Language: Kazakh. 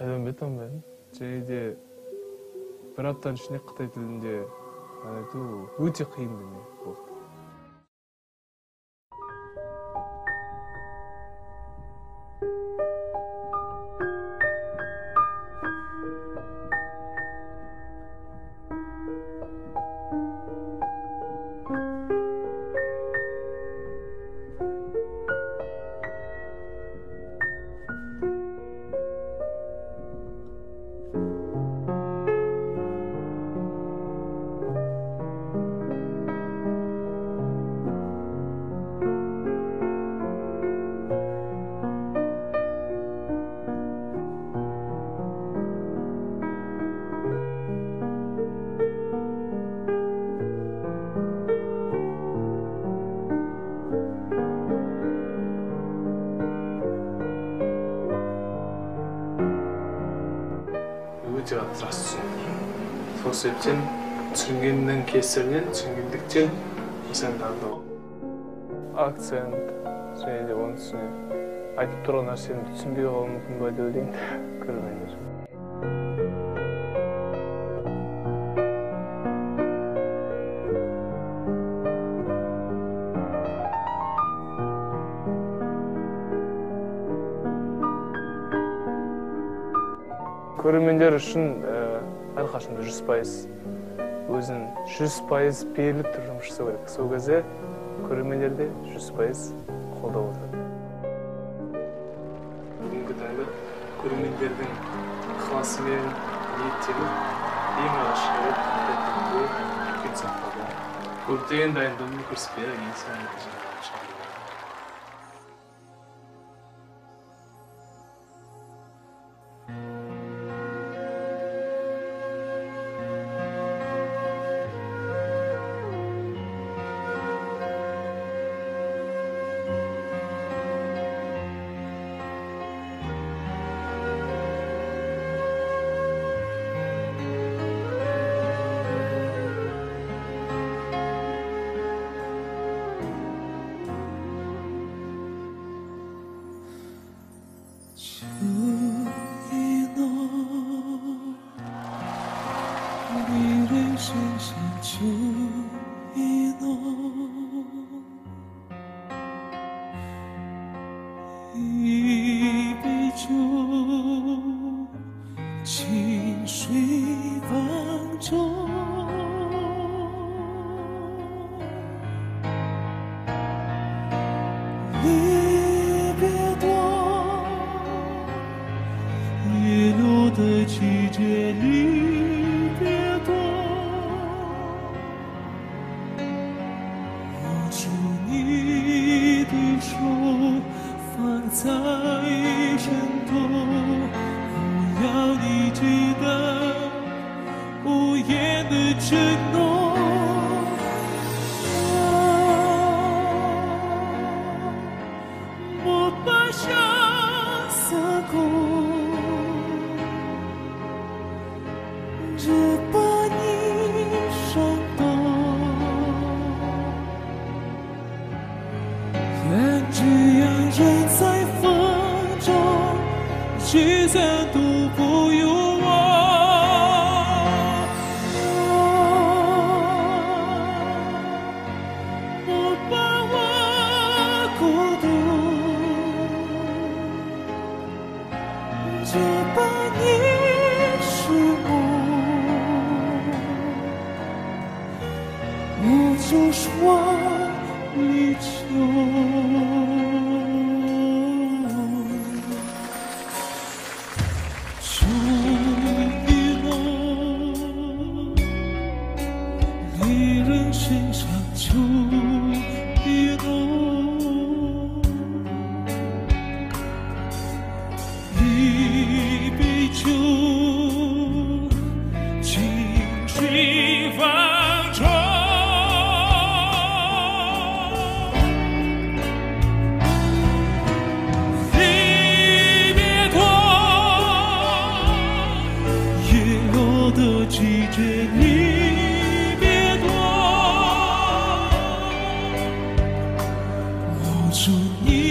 айдан мен және де бір аптаның ішінде қытай тілінде ән айту өте қиын дүние өте рас түсіндім сол себептен түсінгеннің кесірінен түсінгендіктен нысандарды акцент және де оның үстіне айтып тұрған нәрсені түсінбей қалуы мүмкін ба деп ойлаймын көрермендер көрермендер үшін әрқашанда жүз пайыз өзін жүз пайыз беріліп тұрып жұмыс жасау керек. Сол кезде көрермендер де жүз пайыз қолдап отырады бүгінгі таңда көрермендердің ықыласымен ниеттеніп ең алғаш шығарып үлкен сахнада көптеген дайындығын көрсетпей 深深秋一浓一杯酒清水泛舟。kiedy cię 就说离愁出一